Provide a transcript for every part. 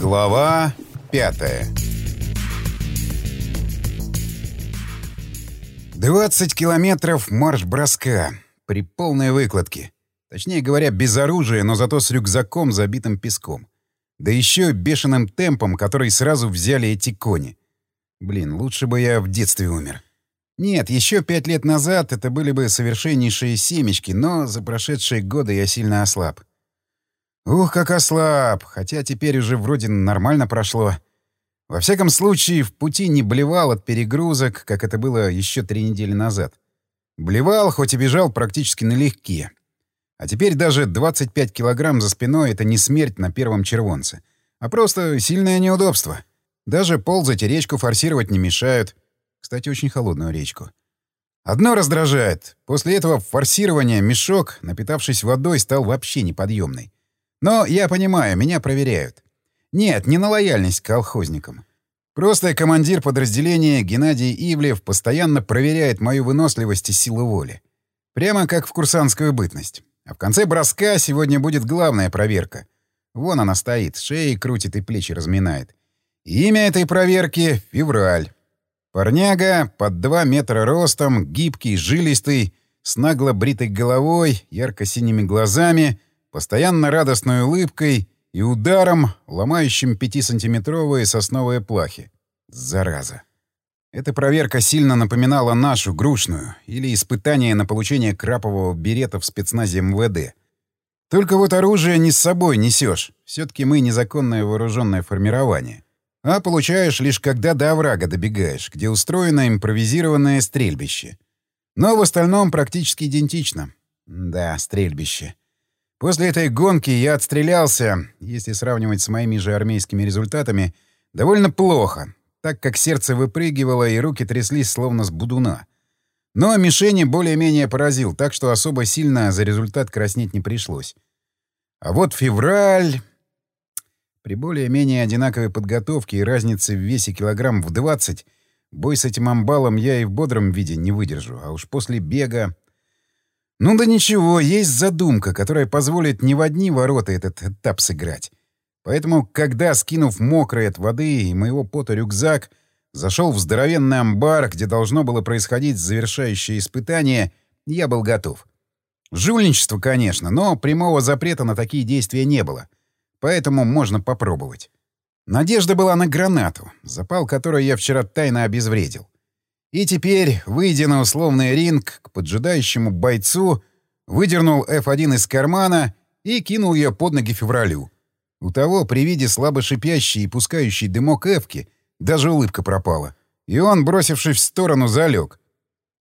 Глава пятая 20 километров марш-броска при полной выкладке. Точнее говоря, без оружия, но зато с рюкзаком, забитым песком. Да еще бешеным темпом, который сразу взяли эти кони. Блин, лучше бы я в детстве умер. Нет, еще пять лет назад это были бы совершеннейшие семечки, но за прошедшие годы я сильно ослаб. Ух, как ослаб! Хотя теперь уже вроде нормально прошло. Во всяком случае, в пути не блевал от перегрузок, как это было еще три недели назад. Блевал, хоть и бежал практически налегке. А теперь даже 25 килограмм за спиной — это не смерть на первом червонце, а просто сильное неудобство. Даже ползать и речку форсировать не мешают. Кстати, очень холодную речку. Одно раздражает. После этого форсирования мешок, напитавшись водой, стал вообще неподъемный. Но я понимаю, меня проверяют. Нет, не на лояльность к колхозникам. Просто командир подразделения Геннадий Ивлев постоянно проверяет мою выносливость и силу воли. Прямо как в курсантскую бытность. А в конце броска сегодня будет главная проверка. Вон она стоит, шеи крутит и плечи разминает. И имя этой проверки — Февраль. Парняга под два метра ростом, гибкий, жилистый, с нагло бритой головой, ярко-синими глазами — постоянно радостной улыбкой и ударом, ломающим пятисантиметровые сосновые плахи. Зараза. Эта проверка сильно напоминала нашу, грушную, или испытание на получение крапового берета в спецназе МВД. Только вот оружие не с собой несешь. Все-таки мы незаконное вооруженное формирование. А получаешь лишь когда до оврага добегаешь, где устроено импровизированное стрельбище. Но в остальном практически идентично. Да, стрельбище. После этой гонки я отстрелялся, если сравнивать с моими же армейскими результатами, довольно плохо, так как сердце выпрыгивало и руки тряслись словно с будуна. Но мишени более-менее поразил, так что особо сильно за результат краснеть не пришлось. А вот февраль... При более-менее одинаковой подготовке и разнице в весе килограмм в 20 бой с этим амбалом я и в бодром виде не выдержу, а уж после бега... Ну да ничего, есть задумка, которая позволит не в одни ворота этот этап сыграть. Поэтому, когда, скинув мокрый от воды и моего пота рюкзак, зашел в здоровенный амбар, где должно было происходить завершающее испытание, я был готов. Жульничество, конечно, но прямого запрета на такие действия не было. Поэтому можно попробовать. Надежда была на гранату, запал которой я вчера тайно обезвредил. И теперь, выйдя на условный ринг к поджидающему бойцу, выдернул F1 из кармана и кинул ее под ноги февралю. У того при виде слабо шипящей и пускающей дымок Эвки даже улыбка пропала. И он, бросившись в сторону, залег.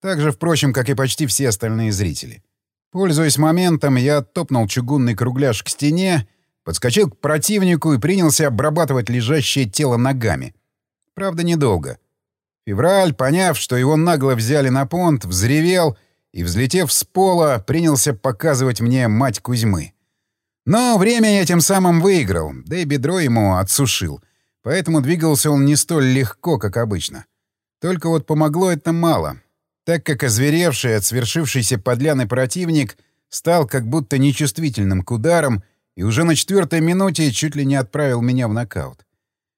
Так же, впрочем, как и почти все остальные зрители. Пользуясь моментом, я оттопнул чугунный кругляш к стене, подскочил к противнику и принялся обрабатывать лежащее тело ногами. Правда, недолго — Февраль, поняв, что его нагло взяли на понт, взревел и, взлетев с пола, принялся показывать мне мать Кузьмы. Но время я тем самым выиграл, да и бедро ему отсушил, поэтому двигался он не столь легко, как обычно. Только вот помогло это мало, так как озверевший от свершившейся подляны противник стал как будто нечувствительным к ударам и уже на четвертой минуте чуть ли не отправил меня в нокаут.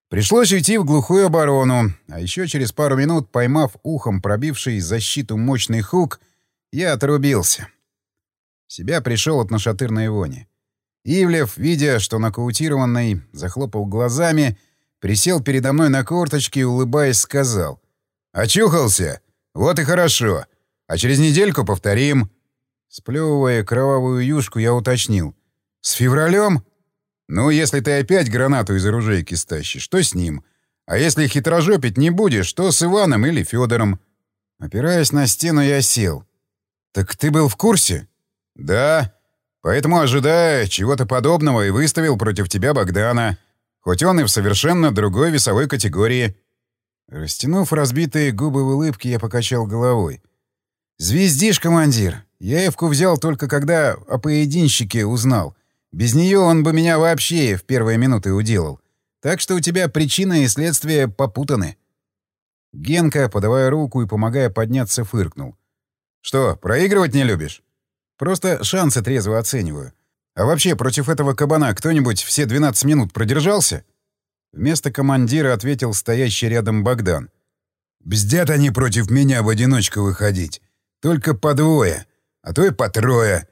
Пришлось уйти в глухую оборону, а еще через пару минут, поймав ухом пробивший защиту мощный хук, я отрубился. В себя пришел от нашатырной вони. Ивлев, видя, что нокаутированный, захлопал глазами, присел передо мной на корточки и, улыбаясь, сказал. «Очухался? Вот и хорошо. А через недельку повторим». Сплевывая кровавую юшку, я уточнил. «С февралем?» Ну, если ты опять гранату из оружейки стащишь, что с ним? А если хитрожопить не будешь, то с Иваном или Федором. Опираясь на стену, я сел. Так ты был в курсе? Да. Поэтому, ожидая чего-то подобного, и выставил против тебя Богдана. Хоть он и в совершенно другой весовой категории. Растянув разбитые губы в улыбке, я покачал головой. «Звездишь, командир. Я Эвку взял только когда о поединщике узнал. Без нее он бы меня вообще в первые минуты уделал. Так что у тебя причина и следствие попутаны». Генка, подавая руку и помогая подняться, фыркнул. «Что, проигрывать не любишь?» «Просто шансы трезво оцениваю. А вообще, против этого кабана кто-нибудь все 12 минут продержался?» Вместо командира ответил стоящий рядом Богдан. «Бздят они против меня в одиночку выходить. Только по двое, а то и по трое.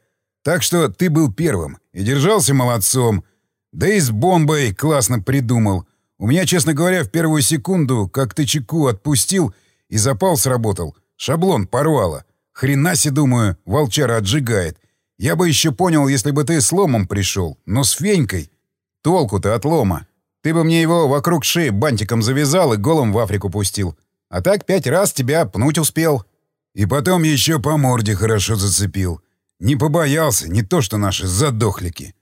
Так что ты был первым и держался молодцом. Да и с бомбой классно придумал. У меня, честно говоря, в первую секунду, как ты чеку отпустил, и запал сработал. Шаблон порвало. Хрена себе, думаю, волчара отжигает. Я бы еще понял, если бы ты с ломом пришел, но с фенькой. Толку-то от лома. Ты бы мне его вокруг шеи бантиком завязал и голым в Африку пустил. А так пять раз тебя пнуть успел. И потом еще по морде хорошо зацепил. Не побоялся, не то что наши задохлики.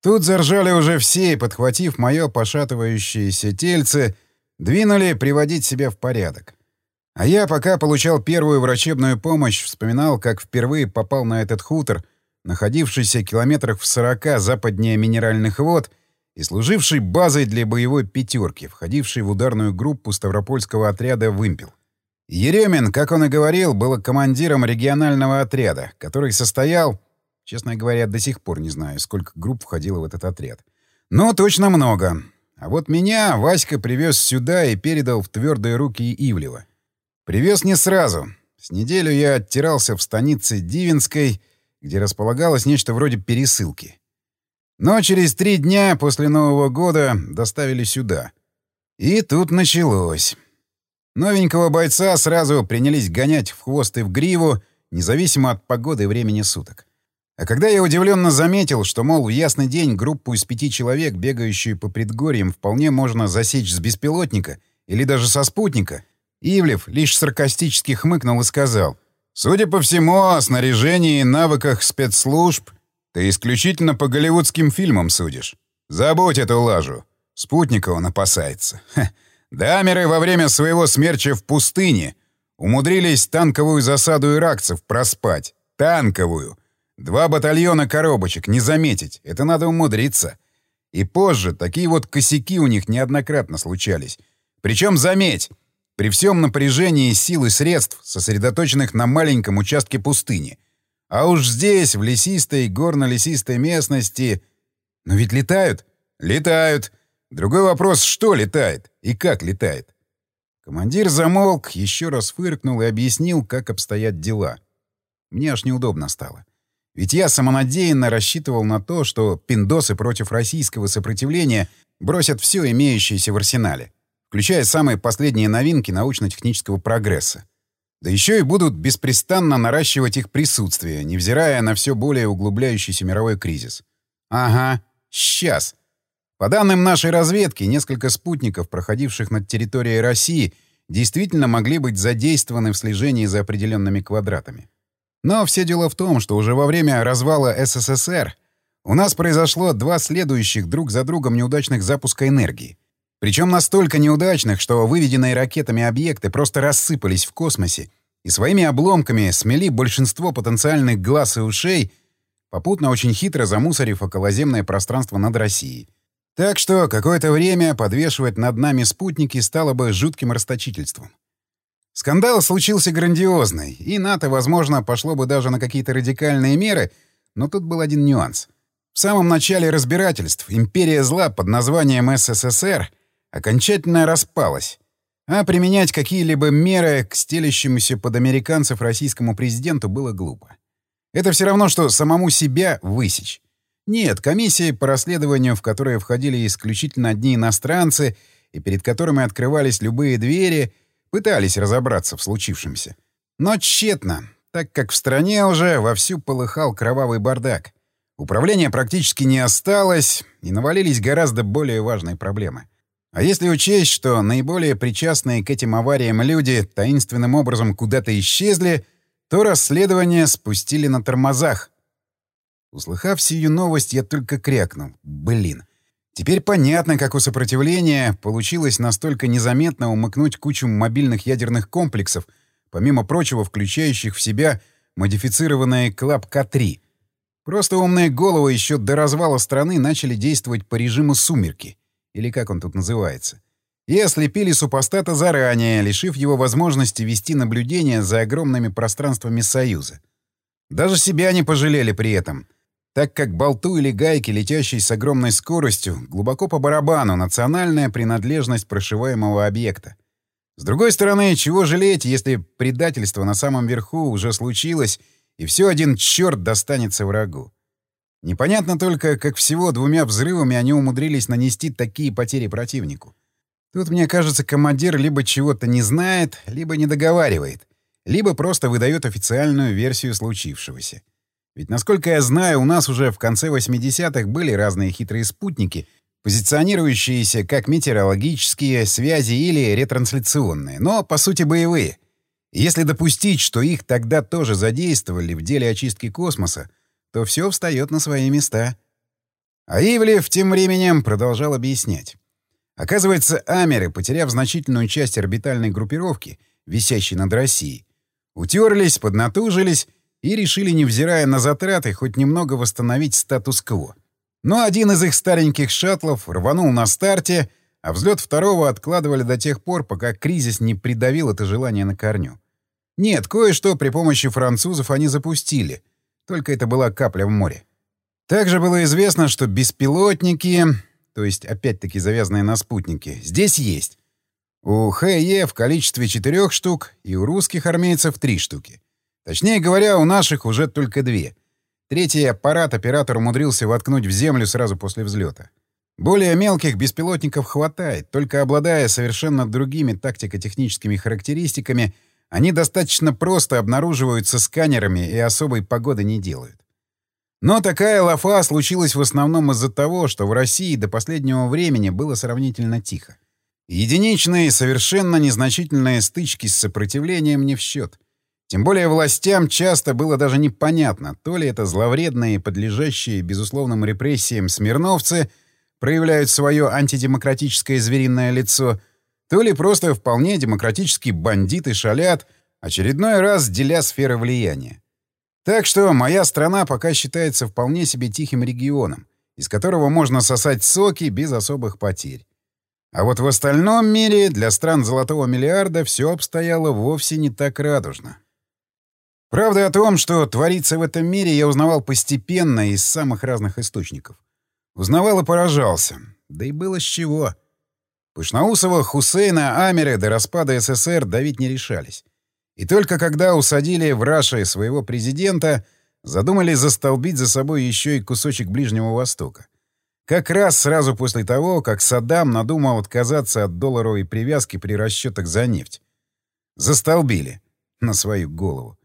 Тут заржали уже все и, подхватив мое пошатывающееся тельце, двинули приводить себя в порядок. А я, пока получал первую врачебную помощь, вспоминал, как впервые попал на этот хутор, находившийся километрах в сорока западнее минеральных вод и служивший базой для боевой «пятерки», входившей в ударную группу Ставропольского отряда «Вымпел». Еремин, как он и говорил, был командиром регионального отряда, который состоял... Честно говоря, до сих пор не знаю, сколько групп входило в этот отряд. Но точно много. А вот меня Васька привез сюда и передал в твердые руки Ивлева. Привез не сразу. С неделю я оттирался в станице Дивинской, где располагалось нечто вроде пересылки. Но через три дня после Нового года доставили сюда. И тут началось. Новенького бойца сразу принялись гонять в хвост и в гриву, независимо от погоды и времени суток. А когда я удивленно заметил, что, мол, в ясный день группу из пяти человек, бегающую по предгорьям, вполне можно засечь с беспилотника или даже со спутника, Ивлев лишь саркастически хмыкнул и сказал, «Судя по всему, о снаряжении и навыках спецслужб ты исключительно по голливудским фильмам судишь. Забудь эту лажу. Спутника он опасается. Ха. Дамеры во время своего смерча в пустыне умудрились танковую засаду иракцев проспать. Танковую. Два батальона коробочек, не заметить. Это надо умудриться. И позже такие вот косяки у них неоднократно случались. Причем, заметь, при всем напряжении сил и средств, сосредоточенных на маленьком участке пустыни. А уж здесь, в лесистой, горно-лесистой местности... Но ведь летают? Летают. Другой вопрос, что летает и как летает. Командир замолк, еще раз фыркнул и объяснил, как обстоят дела. Мне аж неудобно стало. Ведь я самонадеянно рассчитывал на то, что пиндосы против российского сопротивления бросят все имеющееся в арсенале, включая самые последние новинки научно-технического прогресса. Да еще и будут беспрестанно наращивать их присутствие, невзирая на все более углубляющийся мировой кризис. Ага, сейчас. По данным нашей разведки, несколько спутников, проходивших над территорией России, действительно могли быть задействованы в слежении за определенными квадратами. Но все дело в том, что уже во время развала СССР у нас произошло два следующих друг за другом неудачных запуска энергии. Причем настолько неудачных, что выведенные ракетами объекты просто рассыпались в космосе и своими обломками смели большинство потенциальных глаз и ушей, попутно очень хитро замусорив околоземное пространство над Россией. Так что какое-то время подвешивать над нами спутники стало бы жутким расточительством. Скандал случился грандиозный, и НАТО, возможно, пошло бы даже на какие-то радикальные меры, но тут был один нюанс. В самом начале разбирательств империя зла под названием СССР окончательно распалась, а применять какие-либо меры к стелящемуся под американцев российскому президенту было глупо. Это все равно, что самому себя высечь. Нет, комиссии по расследованию, в которые входили исключительно одни иностранцы и перед которыми открывались любые двери, пытались разобраться в случившемся. Но тщетно, так как в стране уже вовсю полыхал кровавый бардак. Управления практически не осталось, и навалились гораздо более важные проблемы. А если учесть, что наиболее причастные к этим авариям люди таинственным образом куда-то исчезли, то расследование спустили на тормозах, Услыхав сию новость, я только крякнул. Блин. Теперь понятно, как у сопротивления получилось настолько незаметно умыкнуть кучу мобильных ядерных комплексов, помимо прочего включающих в себя модифицированные Клаб-К-3. Просто умные головы еще до развала страны начали действовать по режиму «Сумерки», или как он тут называется, и ослепили супостата заранее, лишив его возможности вести наблюдение за огромными пространствами Союза. Даже себя не пожалели при этом — так как болту или гайки, летящей с огромной скоростью, глубоко по барабану национальная принадлежность прошиваемого объекта. С другой стороны, чего жалеть, если предательство на самом верху уже случилось, и все один черт достанется врагу. Непонятно только, как всего двумя взрывами они умудрились нанести такие потери противнику. Тут, мне кажется, командир либо чего-то не знает, либо не договаривает, либо просто выдает официальную версию случившегося. Ведь, насколько я знаю, у нас уже в конце 80-х были разные хитрые спутники, позиционирующиеся как метеорологические, связи или ретрансляционные, но, по сути, боевые. если допустить, что их тогда тоже задействовали в деле очистки космоса, то все встает на свои места. А Ивлев тем временем продолжал объяснять. Оказывается, амеры, потеряв значительную часть орбитальной группировки, висящей над Россией, утерлись, поднатужились и решили, невзирая на затраты, хоть немного восстановить статус-кво. Но один из их стареньких шаттлов рванул на старте, а взлет второго откладывали до тех пор, пока кризис не придавил это желание на корню. Нет, кое-что при помощи французов они запустили — только это была капля в море. Также было известно, что беспилотники, то есть опять-таки завязанные на спутники, здесь есть. У ХЕ в количестве четырех штук и у русских армейцев три штуки. Точнее говоря, у наших уже только две. Третий аппарат оператор умудрился воткнуть в землю сразу после взлета. Более мелких беспилотников хватает, только обладая совершенно другими тактико-техническими характеристиками — они достаточно просто обнаруживаются сканерами и особой погоды не делают. Но такая лафа случилась в основном из-за того, что в России до последнего времени было сравнительно тихо. Единичные, совершенно незначительные стычки с сопротивлением не в счет. Тем более властям часто было даже непонятно, то ли это зловредные, подлежащие безусловным репрессиям смирновцы проявляют свое антидемократическое звериное лицо, то ли просто вполне демократические бандиты шалят, очередной раз деля сферы влияния. Так что моя страна пока считается вполне себе тихим регионом, из которого можно сосать соки без особых потерь. А вот в остальном мире для стран золотого миллиарда все обстояло вовсе не так радужно. Правда о том, что творится в этом мире, я узнавал постепенно из самых разных источников. Узнавал и поражался. Да и было с чего — Пышноусова, Хусейна, Амеры до распада СССР давить не решались. И только когда усадили в Раше своего президента, задумали застолбить за собой еще и кусочек Ближнего Востока. Как раз сразу после того, как Саддам надумал отказаться от долларовой привязки при расчетах за нефть. Застолбили. На свою голову.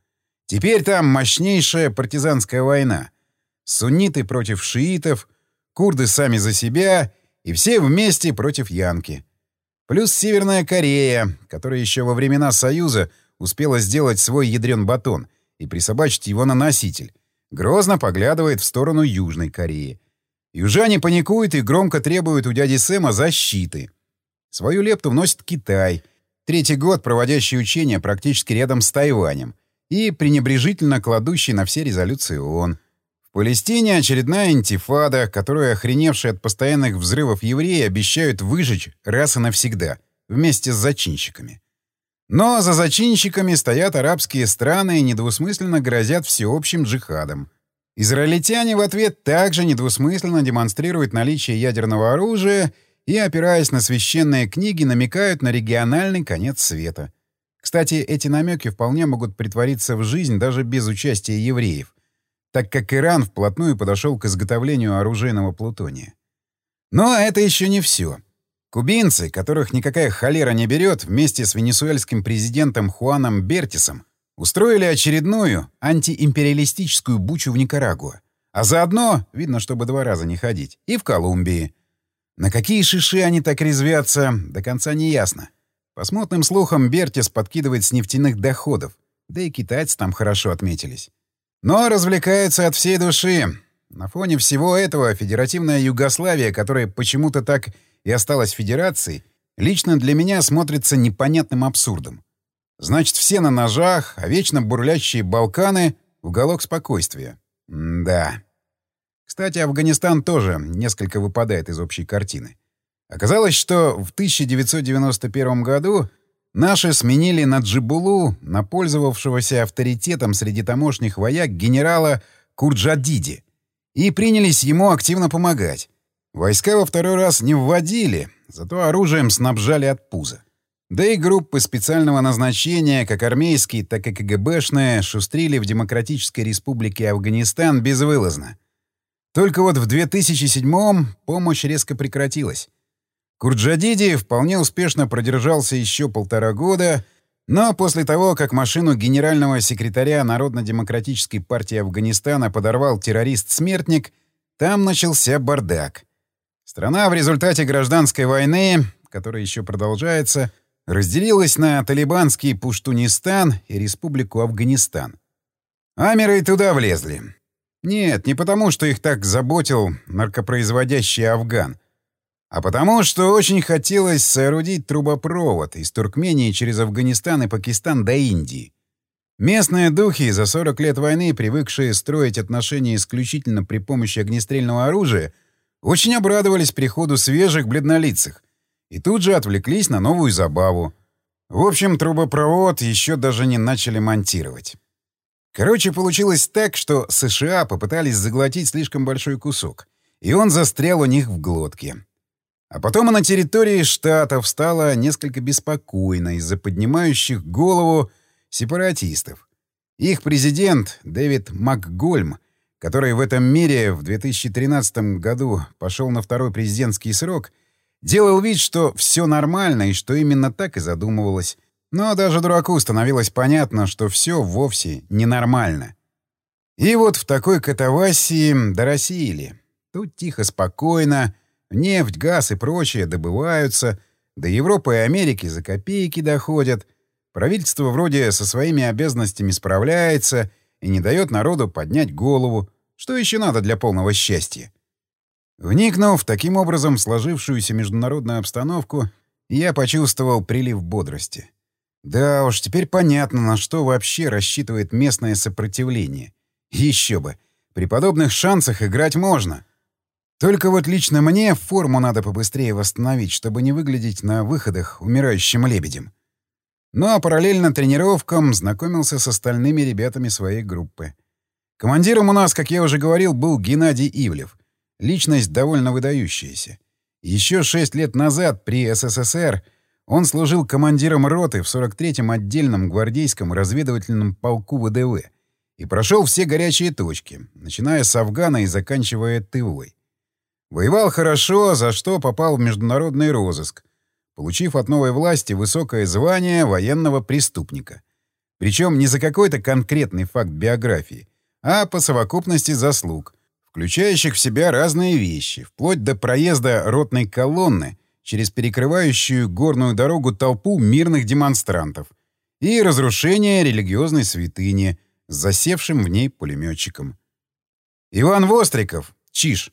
Теперь там мощнейшая партизанская война. Сунниты против шиитов, курды сами за себя — и все вместе против Янки. Плюс Северная Корея, которая еще во времена Союза успела сделать свой ядрен батон и присобачить его на носитель, грозно поглядывает в сторону Южной Кореи. Южане паникуют и громко требуют у дяди Сэма защиты. Свою лепту вносит Китай, третий год проводящий учения практически рядом с Тайванем и пренебрежительно кладущий на все резолюции ООН. Палестине очередная интифада, которую охреневшие от постоянных взрывов евреи обещают выжечь раз и навсегда, вместе с зачинщиками. Но за зачинщиками стоят арабские страны и недвусмысленно грозят всеобщим джихадом. Израильтяне в ответ также недвусмысленно демонстрируют наличие ядерного оружия и, опираясь на священные книги, намекают на региональный конец света. Кстати, эти намеки вполне могут притвориться в жизнь даже без участия евреев так как Иран вплотную подошел к изготовлению оружейного плутония. Но это еще не все. Кубинцы, которых никакая холера не берет, вместе с венесуэльским президентом Хуаном Бертисом устроили очередную антиимпериалистическую бучу в Никарагуа. А заодно, видно, чтобы два раза не ходить, и в Колумбии. На какие шиши они так резвятся, до конца не ясно. По смутным слухам, Бертис подкидывает с нефтяных доходов, да и китайцы там хорошо отметились. Но развлекаются от всей души. На фоне всего этого федеративная Югославия, которая почему-то так и осталась федерацией, лично для меня смотрится непонятным абсурдом. Значит, все на ножах, а вечно бурлящие Балканы — уголок спокойствия. М да. Кстати, Афганистан тоже несколько выпадает из общей картины. Оказалось, что в 1991 году Наши сменили на Джибулу, на пользовавшегося авторитетом среди тамошних вояк генерала Курджадиди. и принялись ему активно помогать. Войска во второй раз не вводили, зато оружием снабжали от пуза. Да и группы специального назначения, как армейские, так и КГБшные, шустрили в Демократической Республике Афганистан безвылазно. Только вот в 2007-м помощь резко прекратилась. Курджадиди вполне успешно продержался еще полтора года, но после того, как машину генерального секретаря Народно-демократической партии Афганистана подорвал террорист-смертник, там начался бардак. Страна в результате гражданской войны, которая еще продолжается, разделилась на талибанский Пуштунистан и Республику Афганистан. Амеры туда влезли. Нет, не потому, что их так заботил наркопроизводящий Афган, а потому, что очень хотелось соорудить трубопровод из Туркмении через Афганистан и Пакистан до Индии. Местные духи, за 40 лет войны привыкшие строить отношения исключительно при помощи огнестрельного оружия, очень обрадовались приходу свежих бледнолицых и тут же отвлеклись на новую забаву. В общем, трубопровод еще даже не начали монтировать. Короче, получилось так, что США попытались заглотить слишком большой кусок, и он застрял у них в глотке. А потом и на территории штатов стало несколько беспокойно из-за поднимающих голову сепаратистов. Их президент Дэвид МакГольм, который в этом мире в 2013 году пошел на второй президентский срок, делал вид, что все нормально и что именно так и задумывалось. Но даже дураку становилось понятно, что все вовсе ненормально. И вот в такой катавасии доросили. Тут тихо, спокойно, нефть, газ и прочее добываются, до Европы и Америки за копейки доходят, правительство вроде со своими обязанностями справляется и не дает народу поднять голову. Что еще надо для полного счастья? Вникнув таким образом в сложившуюся международную обстановку, я почувствовал прилив бодрости. Да уж, теперь понятно, на что вообще рассчитывает местное сопротивление. Еще бы. При подобных шансах играть можно. Только вот лично мне форму надо побыстрее восстановить, чтобы не выглядеть на выходах умирающим лебедем. Ну а параллельно тренировкам знакомился с остальными ребятами своей группы. Командиром у нас, как я уже говорил, был Геннадий Ивлев. Личность довольно выдающаяся. Еще шесть лет назад при СССР он служил командиром роты в 43-м отдельном гвардейском разведывательном полку ВДВ и прошел все горячие точки, начиная с Афгана и заканчивая Тывой. Воевал хорошо, за что попал в международный розыск, получив от новой власти высокое звание военного преступника. Причем не за какой-то конкретный факт биографии, а по совокупности заслуг, включающих в себя разные вещи, вплоть до проезда ротной колонны — через перекрывающую горную дорогу толпу мирных демонстрантов и разрушение религиозной святыни с засевшим в ней пулеметчиком. Иван Востриков, Чиж,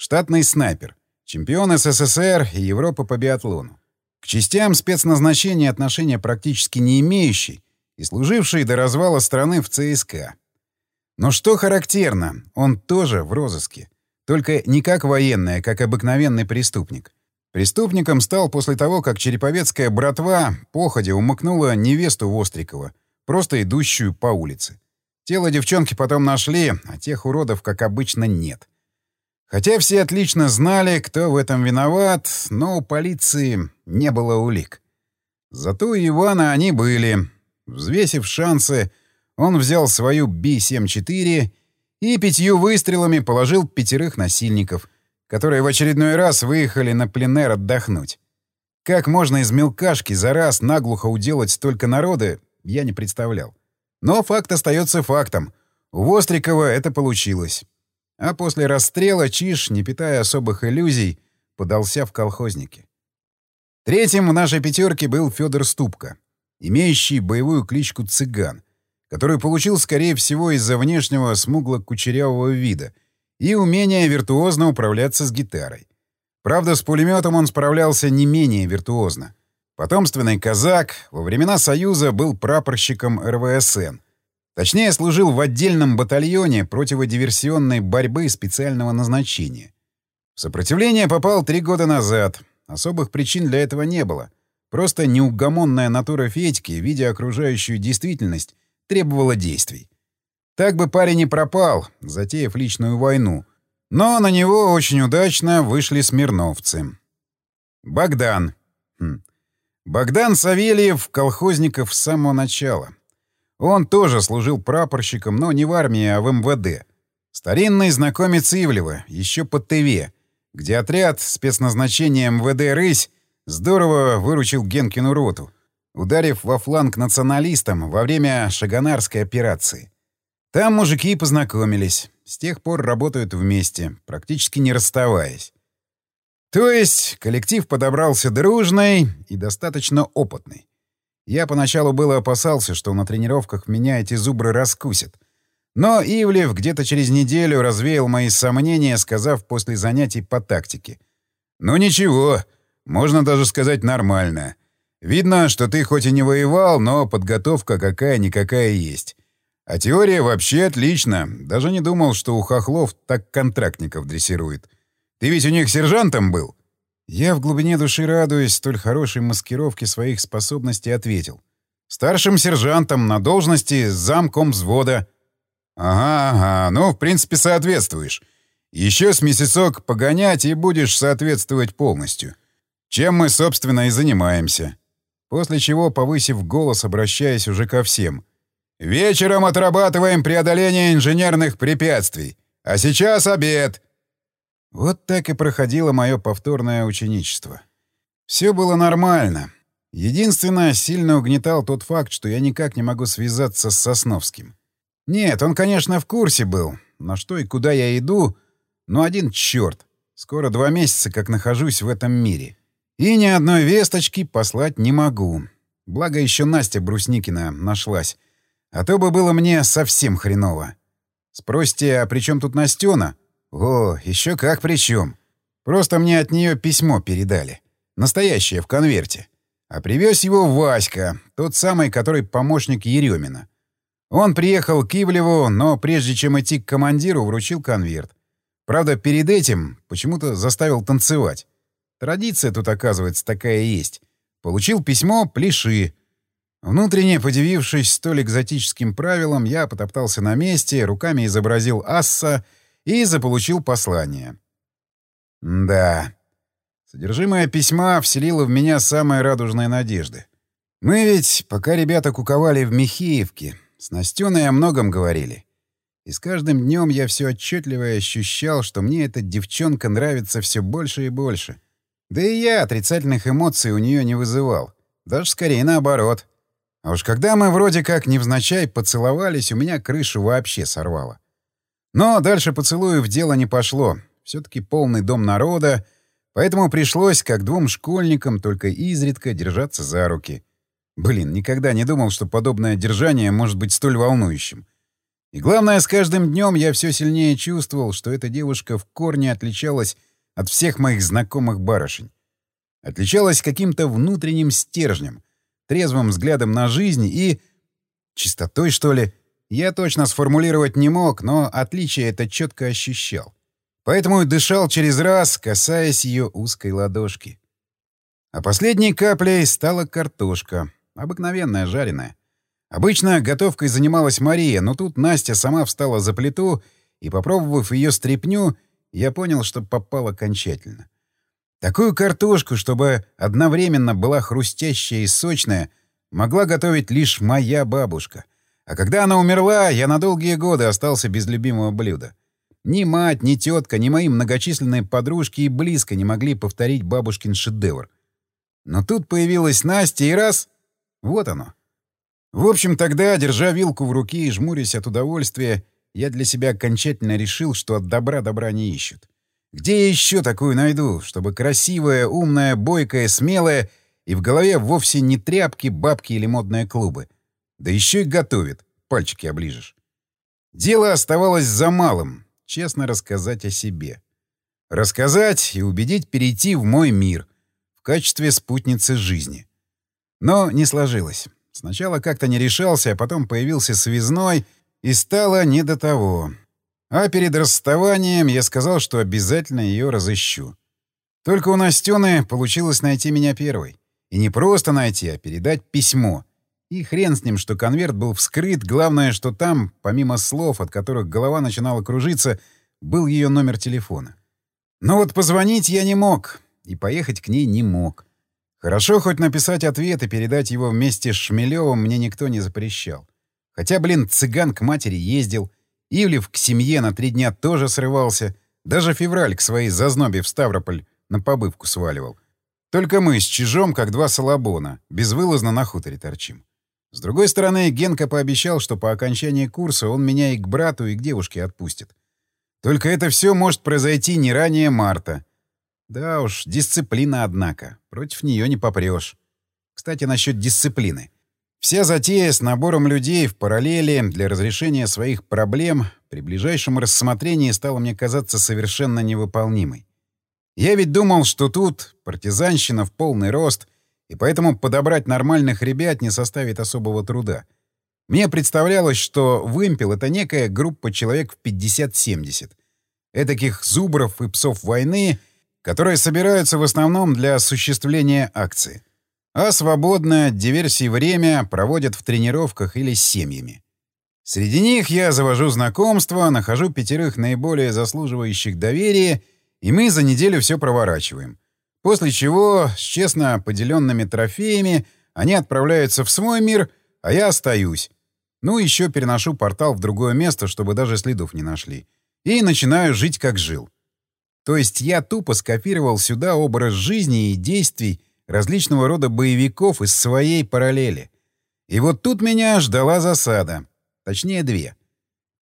штатный снайпер, чемпион СССР и Европы по биатлону. К частям спецназначения отношения практически не имеющий и служивший до развала страны в ЦСКА. Но что характерно, он тоже в розыске. Только не как военный, а как обыкновенный преступник — Преступником стал после того, как череповецкая братва походя умыкнула невесту Вострикова, просто идущую по улице. Тело девчонки потом нашли, а тех уродов, как обычно, нет. Хотя все отлично знали, кто в этом виноват, но у полиции не было улик. Зато у Ивана они были. Взвесив шансы, он взял свою Би-74 и пятью выстрелами положил пятерых насильников — которые в очередной раз выехали на пленэр отдохнуть. Как можно из мелкашки за раз наглухо уделать столько народа, я не представлял. Но факт остается фактом. У Вострикова это получилось. А после расстрела Чиш, не питая особых иллюзий, подался в колхозники. Третьим в нашей пятерке был Федор Ступка, имеющий боевую кличку «Цыган», который получил, скорее всего, из-за внешнего смугло-кучерявого вида — и умение виртуозно управляться с гитарой. Правда, с пулеметом он справлялся не менее виртуозно. Потомственный казак во времена Союза был прапорщиком РВСН. Точнее, служил в отдельном батальоне противодиверсионной борьбы специального назначения. В сопротивление попал три года назад. Особых причин для этого не было. Просто неугомонная натура Федьки, видя окружающую действительность, требовала действий. Так бы парень и пропал, затеяв личную войну. Но на него очень удачно вышли смирновцы. Богдан. Хм. Богдан Савельев — колхозников с самого начала. Он тоже служил прапорщиком, но не в армии, а в МВД. Старинный знакомец Ивлева, еще по ТВ, где отряд спецназначения МВД «Рысь» здорово выручил Генкину роту, ударив во фланг националистам во время Шаганарской операции. Там мужики познакомились. С тех пор работают вместе, практически не расставаясь. То есть коллектив подобрался дружный и достаточно опытный. Я поначалу было опасался, что на тренировках меня эти зубры раскусят. Но Ивлев где-то через неделю развеял мои сомнения, сказав после занятий по тактике. «Ну ничего, можно даже сказать нормально. Видно, что ты хоть и не воевал, но подготовка какая-никакая есть. А теория вообще отлично. Даже не думал, что у хохлов так контрактников дрессирует. Ты ведь у них сержантом был?» Я в глубине души радуясь столь хорошей маскировке своих способностей ответил. «Старшим сержантом на должности замком взвода». «Ага, ага, ну, в принципе, соответствуешь. Еще с месяцок погонять и будешь соответствовать полностью. Чем мы, собственно, и занимаемся». После чего, повысив голос, обращаясь уже ко всем. «Вечером отрабатываем преодоление инженерных препятствий. А сейчас обед. Вот так и проходило мое повторное ученичество. Все было нормально. Единственное, сильно угнетал тот факт, что я никак не могу связаться с Сосновским. Нет, он, конечно, в курсе был, на что и куда я иду, но один черт. Скоро два месяца, как нахожусь в этом мире. И ни одной весточки послать не могу. Благо еще Настя Брусникина нашлась. А то бы было мне совсем хреново. Спросите, а при чем тут Настена? О, еще как при чем. Просто мне от нее письмо передали. Настоящее, в конверте. А привез его Васька, тот самый, который помощник Еремина. Он приехал к Ивлеву, но прежде чем идти к командиру, вручил конверт. Правда, перед этим почему-то заставил танцевать. Традиция тут, оказывается, такая есть. Получил письмо «Пляши». Внутренне подивившись столь экзотическим правилам, я потоптался на месте, руками изобразил асса — и заполучил послание. Да. Содержимое письма вселило в меня самые радужные надежды. Мы ведь, пока ребята куковали в Михеевке, с Настеной о многом говорили. И с каждым днем я все отчетливо ощущал, что мне эта девчонка нравится все больше и больше. Да и я отрицательных эмоций у нее не вызывал. Даже скорее наоборот. А уж когда мы вроде как невзначай поцеловались, у меня крышу вообще сорвало. Но дальше поцелуев дело не пошло. Все-таки полный дом народа, поэтому пришлось, как двум школьникам, только изредка держаться за руки. Блин, никогда не думал, что подобное держание может быть столь волнующим. И главное, с каждым днем я все сильнее чувствовал, что эта девушка в корне отличалась от всех моих знакомых барышень. Отличалась каким-то внутренним стержнем, трезвым взглядом на жизнь и... чистотой, что ли, я точно сформулировать не мог, но отличие это четко ощущал. Поэтому дышал через раз, касаясь ее узкой ладошки. А последней каплей стала картошка, обыкновенная жареная. Обычно готовкой занималась Мария, но тут Настя сама встала за плиту, и, попробовав ее стряпню, я понял, что попал окончательно. Такую картошку, чтобы одновременно была хрустящая и сочная, могла готовить лишь моя бабушка. А когда она умерла, я на долгие годы остался без любимого блюда. Ни мать, ни тетка, ни мои многочисленные подружки и близко не могли повторить бабушкин шедевр. Но тут появилась Настя, и раз — вот оно. В общем, тогда, держа вилку в руке и жмурясь от удовольствия, я для себя окончательно решил, что от добра добра не ищут. Где я еще такую найду, чтобы красивая, умная, бойкая, смелая и в голове вовсе не тряпки, бабки или модные клубы — да еще и готовит. Пальчики оближешь. Дело оставалось за малым. Честно рассказать о себе. Рассказать и убедить перейти в мой мир. В качестве спутницы жизни. Но не сложилось. Сначала как-то не решался, а потом появился связной, и стало не до того. А перед расставанием я сказал, что обязательно ее разыщу. Только у Настены получилось найти меня первой. И не просто найти, а передать письмо — И хрен с ним, что конверт был вскрыт, главное, что там, помимо слов, от которых голова начинала кружиться, был ее номер телефона. Но вот позвонить я не мог, и поехать к ней не мог. Хорошо хоть написать ответ и передать его вместе с Шмелевым мне никто не запрещал. Хотя, блин, цыган к матери ездил, Ивлев к семье на три дня тоже срывался, даже февраль к своей зазнобе в Ставрополь на побывку сваливал. Только мы с Чижом, как два салабона, безвылазно на хуторе торчим. С другой стороны, Генка пообещал, что по окончании курса он меня и к брату, и к девушке отпустит. Только это все может произойти не ранее марта. Да уж, дисциплина, однако. Против нее не попрешь. Кстати, насчет дисциплины. Вся затея с набором людей в параллели для разрешения своих проблем при ближайшем рассмотрении стала мне казаться совершенно невыполнимой. Я ведь думал, что тут партизанщина в полный рост, и поэтому подобрать нормальных ребят не составит особого труда. Мне представлялось, что «Вымпел» — это некая группа человек в 50-70. Этаких зубров и псов войны, которые собираются в основном для осуществления акции. А свободное от диверсий время проводят в тренировках или с семьями. Среди них я завожу знакомства, нахожу пятерых наиболее заслуживающих доверия — и мы за неделю все проворачиваем. После чего, с честно поделенными трофеями, они отправляются в свой мир, а я остаюсь. Ну, еще переношу портал в другое место, чтобы даже следов не нашли. И начинаю жить, как жил. То есть я тупо скопировал сюда образ жизни и действий различного рода боевиков из своей параллели. И вот тут меня ждала засада. Точнее, две.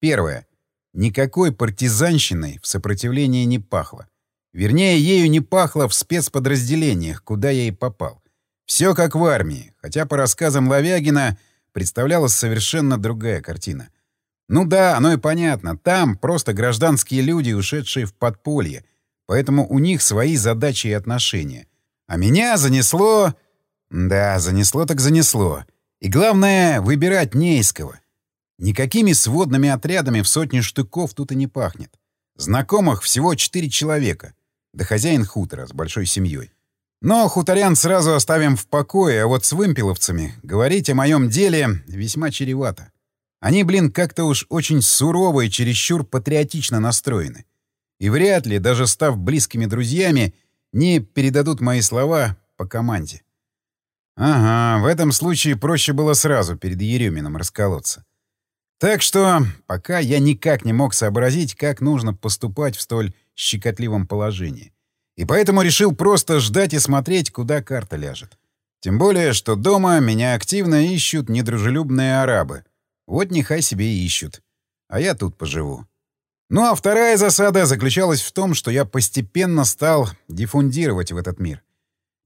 Первая. Никакой партизанщиной в сопротивлении не пахло. Вернее, ею не пахло в спецподразделениях, куда я и попал. Все как в армии, хотя по рассказам Лавягина представлялась совершенно другая картина. Ну да, оно и понятно. Там просто гражданские люди, ушедшие в подполье, поэтому у них свои задачи и отношения. А меня занесло... Да, занесло так занесло. И главное, выбирать не из кого. Никакими сводными отрядами в сотни штыков тут и не пахнет. Знакомых всего четыре человека. Да хозяин хутора с большой семьей. Но хуторян сразу оставим в покое, а вот с вымпеловцами говорить о моем деле весьма чревато. Они, блин, как-то уж очень сурово и чересчур патриотично настроены. И вряд ли, даже став близкими друзьями, не передадут мои слова по команде. Ага, в этом случае проще было сразу перед Еремином расколоться. Так что пока я никак не мог сообразить, как нужно поступать в столь щекотливом положении. И поэтому решил просто ждать и смотреть, куда карта ляжет. Тем более, что дома меня активно ищут недружелюбные арабы. Вот нехай себе и ищут. А я тут поживу. Ну а вторая засада заключалась в том, что я постепенно стал диффундировать в этот мир.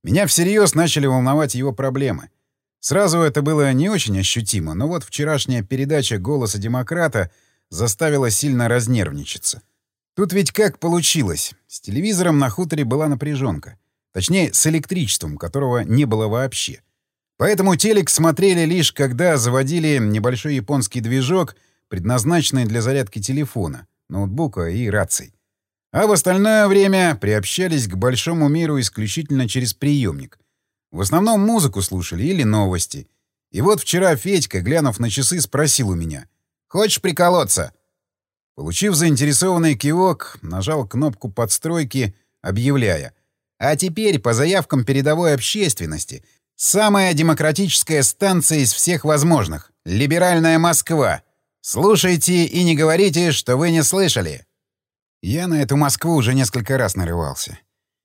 Меня всерьез начали волновать его проблемы — Сразу это было не очень ощутимо, но вот вчерашняя передача «Голоса демократа» заставила сильно разнервничаться. Тут ведь как получилось? С телевизором на хуторе была напряженка. Точнее, с электричеством, которого не было вообще. Поэтому телек смотрели лишь, когда заводили небольшой японский движок, предназначенный для зарядки телефона, ноутбука и раций. А в остальное время приобщались к большому миру исключительно через приемник. В основном музыку слушали или новости. И вот вчера Федька, глянув на часы, спросил у меня. «Хочешь приколоться?» Получив заинтересованный кивок, нажал кнопку подстройки, объявляя. «А теперь, по заявкам передовой общественности, самая демократическая станция из всех возможных — либеральная Москва. Слушайте и не говорите, что вы не слышали». Я на эту Москву уже несколько раз нарывался.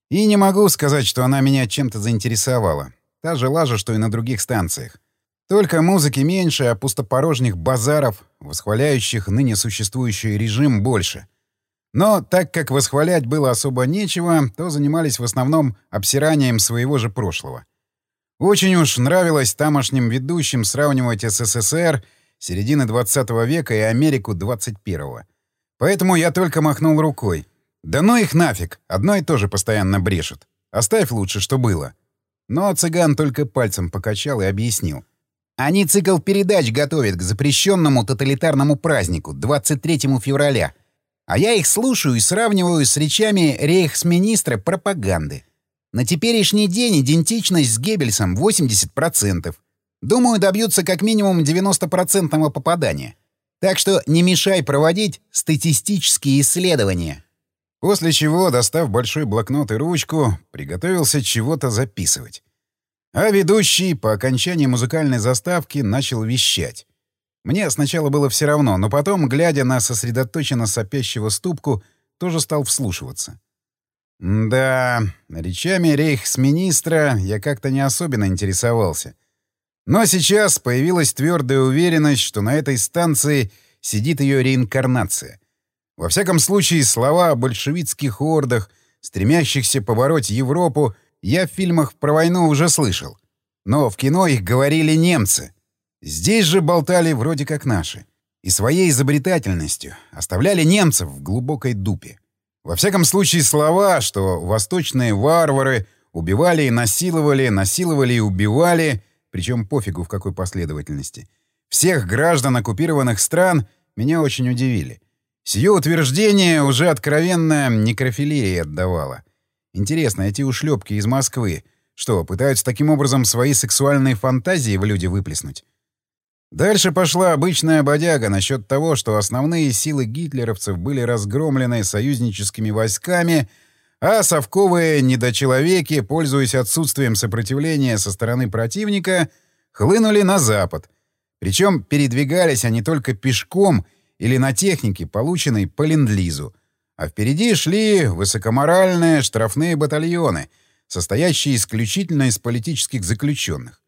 И не могу сказать, что она меня чем-то заинтересовала. Та же лажа, что и на других станциях. Только музыки меньше, а пустопорожних базаров, восхваляющих ныне существующий режим, больше. Но так как восхвалять было особо нечего, то занимались в основном обсиранием своего же прошлого. Очень уж нравилось тамошним ведущим сравнивать СССР середины 20 века и Америку 21-го. Поэтому я только махнул рукой — да ну их нафиг, одно и то же постоянно брешет. Оставь лучше, что было. Но цыган только пальцем покачал и объяснил. Они цикл передач готовят к запрещенному тоталитарному празднику 23 февраля. А я их слушаю и сравниваю с речами рейхсминистра пропаганды. На теперешний день идентичность с Геббельсом 80%. Думаю, добьются как минимум 90% попадания. Так что не мешай проводить статистические исследования. После чего, достав большой блокнот и ручку, приготовился чего-то записывать. А ведущий по окончании музыкальной заставки начал вещать. Мне сначала было все равно, но потом, глядя на сосредоточенно сопящего ступку, тоже стал вслушиваться. Да, речами рейхсминистра я как-то не особенно интересовался. Но сейчас появилась твердая уверенность, что на этой станции сидит ее реинкарнация. Во всяком случае, слова о большевистских ордах, стремящихся побороть Европу, я в фильмах про войну уже слышал. Но в кино их говорили немцы. Здесь же болтали вроде как наши. И своей изобретательностью оставляли немцев в глубокой дупе. Во всяком случае, слова, что восточные варвары убивали и насиловали, насиловали и убивали, причем пофигу в какой последовательности, всех граждан оккупированных стран, меня очень удивили. Сие утверждение уже откровенно некрофилией отдавало. Интересно, эти ушлепки из Москвы что, пытаются таким образом свои сексуальные фантазии в люди выплеснуть? Дальше пошла обычная бодяга насчет того, что основные силы гитлеровцев были разгромлены союзническими войсками, а совковые недочеловеки, пользуясь отсутствием сопротивления со стороны противника, хлынули на запад. Причем передвигались они только пешком или на технике, полученной по ленд-лизу. А впереди шли высокоморальные штрафные батальоны, состоящие исключительно из политических заключенных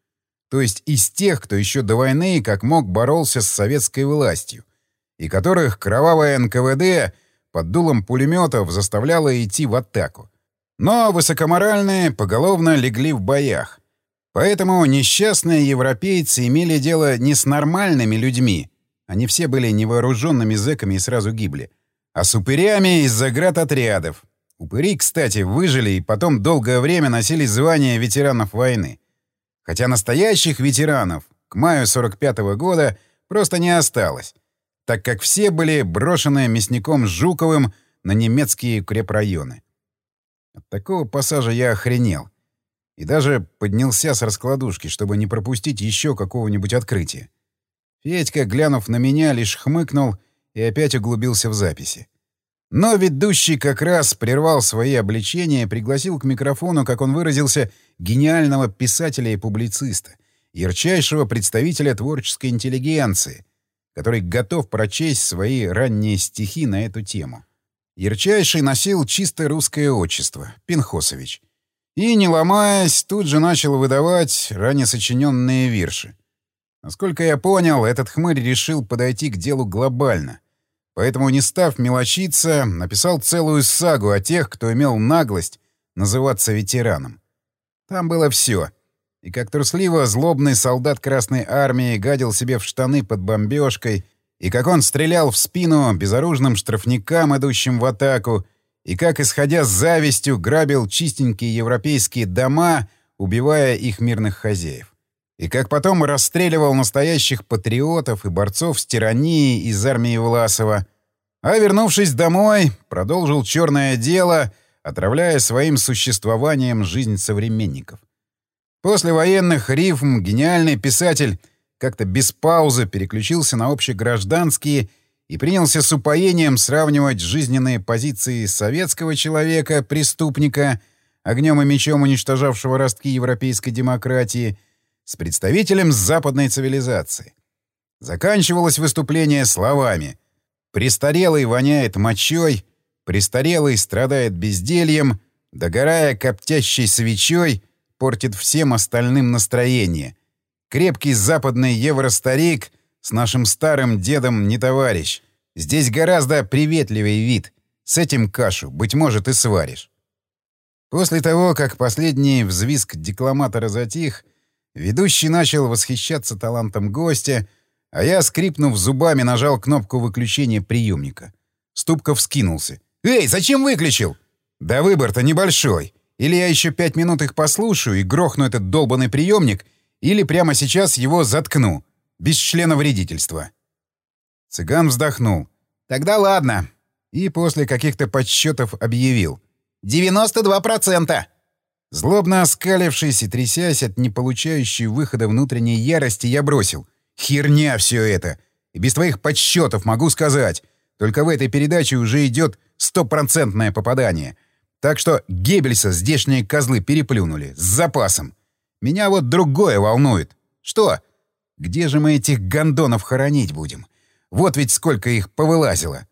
то есть из тех, кто еще до войны как мог боролся с советской властью, и которых кровавое НКВД под дулом пулеметов заставляло идти в атаку. Но высокоморальные поголовно легли в боях. Поэтому несчастные европейцы имели дело не с нормальными людьми, они все были невооруженными зэками и сразу гибли, а с упырями из заградотрядов. Упыри, кстати, выжили и потом долгое время носили звание ветеранов войны. Хотя настоящих ветеранов к маю 45 -го года просто не осталось, так как все были брошены мясником Жуковым на немецкие укрепрайоны. От такого пассажа я охренел. И даже поднялся с раскладушки, чтобы не пропустить еще какого-нибудь открытия. Федька, глянув на меня, лишь хмыкнул и опять углубился в записи. Но ведущий как раз прервал свои обличения и пригласил к микрофону, как он выразился, гениального писателя и публициста, ярчайшего представителя творческой интеллигенции, который готов прочесть свои ранние стихи на эту тему. Ярчайший носил чисто русское отчество — Пинхосович. И, не ломаясь, тут же начал выдавать ранее сочиненные вирши. Насколько я понял, этот хмырь решил подойти к делу глобально — Поэтому, не став мелочиться, написал целую сагу о тех, кто имел наглость называться ветераном. Там было все. И как трусливо злобный солдат Красной Армии гадил себе в штаны под бомбежкой, и как он стрелял в спину безоружным штрафникам, идущим в атаку, и как, исходя с завистью, грабил чистенькие европейские дома, убивая их мирных хозяев. И как потом расстреливал настоящих патриотов и борцов с тиранией из армии Власова. А вернувшись домой, продолжил черное дело, отравляя своим существованием жизнь современников. После военных рифм гениальный писатель как-то без паузы переключился на общегражданские и принялся с упоением сравнивать жизненные позиции советского человека, преступника, огнем и мечом уничтожавшего ростки европейской демократии — с представителем западной цивилизации. Заканчивалось выступление словами «Престарелый воняет мочой, престарелый страдает бездельем, догорая коптящей свечой, портит всем остальным настроение. Крепкий западный евростарик с нашим старым дедом не товарищ. Здесь гораздо приветливый вид. С этим кашу, быть может, и сваришь». После того, как последний взвизг декламатора затих, Ведущий начал восхищаться талантом гостя, а я, скрипнув зубами, нажал кнопку выключения приемника. Ступков скинулся. «Эй, зачем выключил?» «Да выбор-то небольшой. Или я еще пять минут их послушаю и грохну этот долбанный приемник, или прямо сейчас его заткну. Без члена вредительства». Цыган вздохнул. «Тогда ладно». И после каких-то подсчетов объявил. «92%!» Злобно оскалившись и трясясь от не получающей выхода внутренней ярости, я бросил. «Херня все это! И без твоих подсчетов могу сказать. Только в этой передаче уже идет стопроцентное попадание. Так что Геббельса здешние козлы переплюнули. С запасом. Меня вот другое волнует. Что? Где же мы этих гондонов хоронить будем? Вот ведь сколько их повылазило.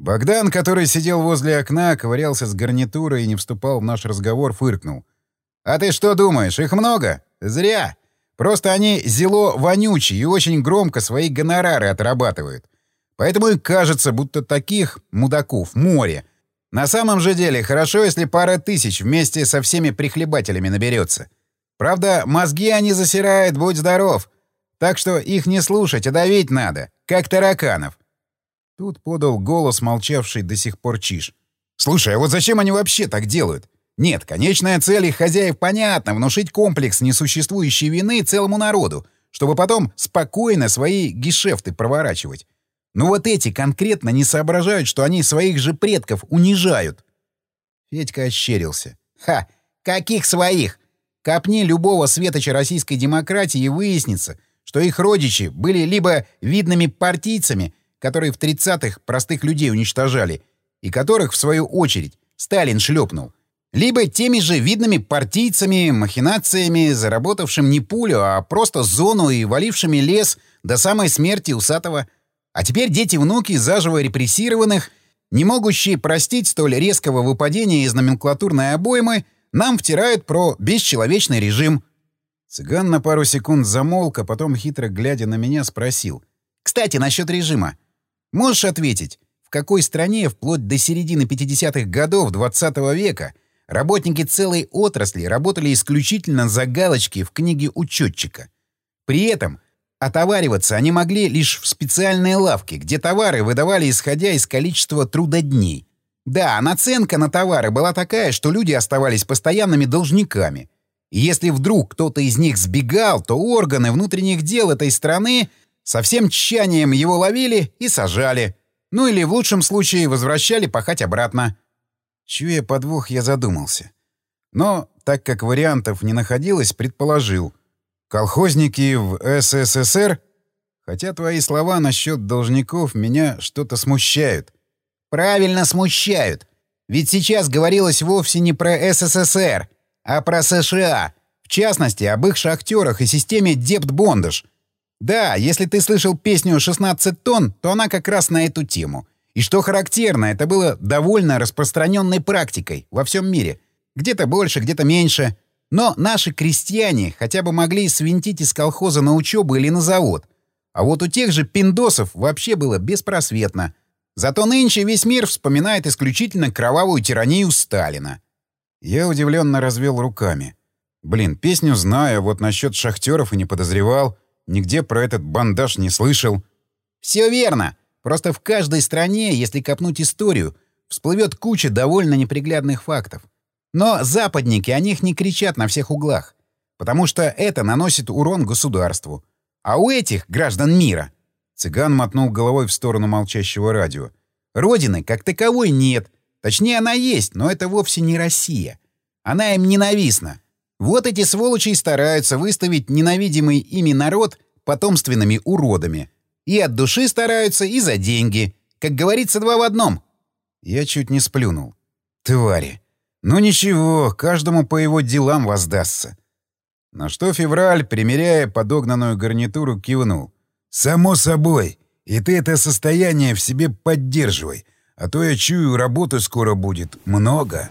Богдан, который сидел возле окна, ковырялся с гарнитурой и не вступал в наш разговор, фыркнул. «А ты что думаешь, их много? Зря. Просто они зело вонючие и очень громко свои гонорары отрабатывают. Поэтому и кажется, будто таких мудаков море. На самом же деле, хорошо, если пара тысяч вместе со всеми прихлебателями наберется. Правда, мозги они засирают, будь здоров. Так что их не слушать, а давить надо, как тараканов. Тут подал голос, молчавший до сих пор Чиж. «Слушай, а вот зачем они вообще так делают? Нет, конечная цель их хозяев понятна — внушить комплекс несуществующей вины целому народу, чтобы потом спокойно свои гешефты проворачивать. Но вот эти конкретно не соображают, что они своих же предков унижают». Федька ощерился. «Ха! Каких своих? Копни любого светоча российской демократии и выяснится, что их родичи были либо видными партийцами — которые в 30-х простых людей уничтожали, и которых, в свою очередь, Сталин шлепнул. Либо теми же видными партийцами, махинациями, заработавшим не пулю, а просто зону и валившими лес до самой смерти усатого. А теперь дети-внуки заживо репрессированных, не могущие простить столь резкого выпадения из номенклатурной обоймы, нам втирают про бесчеловечный режим. Цыган на пару секунд замолк, а потом, хитро глядя на меня, спросил. «Кстати, насчет режима. Можешь ответить, в какой стране вплоть до середины 50-х годов 20 -го века работники целой отрасли работали исключительно за галочки в книге учетчика? При этом отовариваться они могли лишь в специальной лавке, где товары выдавали исходя из количества трудодней. Да, наценка на товары была такая, что люди оставались постоянными должниками. И если вдруг кто-то из них сбегал, то органы внутренних дел этой страны со всем тщанием его ловили и сажали. Ну или в лучшем случае возвращали пахать обратно. Чуя подвох, я задумался. Но, так как вариантов не находилось, предположил. Колхозники в СССР? Хотя твои слова насчет должников меня что-то смущают. Правильно смущают. Ведь сейчас говорилось вовсе не про СССР, а про США. В частности, об их шахтерах и системе Депт-Бондаж — да, если ты слышал песню «16 тонн», то она как раз на эту тему. И что характерно, это было довольно распространенной практикой во всем мире. Где-то больше, где-то меньше. Но наши крестьяне хотя бы могли свинтить из колхоза на учебу или на завод. А вот у тех же пиндосов вообще было беспросветно. Зато нынче весь мир вспоминает исключительно кровавую тиранию Сталина. Я удивленно развел руками. Блин, песню знаю, а вот насчет шахтеров и не подозревал. Нигде про этот бандаж не слышал. Все верно. Просто в каждой стране, если копнуть историю, всплывет куча довольно неприглядных фактов. Но западники о них не кричат на всех углах, потому что это наносит урон государству. А у этих граждан мира... Цыган мотнул головой в сторону молчащего радио. Родины как таковой нет. Точнее, она есть, но это вовсе не Россия. Она им ненавистна. Вот эти сволочи стараются выставить ненавидимый ими народ потомственными уродами. И от души стараются, и за деньги. Как говорится, два в одном. Я чуть не сплюнул. Твари. Ну ничего, каждому по его делам воздастся. На что Февраль, примеряя подогнанную гарнитуру, кивнул. «Само собой. И ты это состояние в себе поддерживай. А то я чую, работы скоро будет много».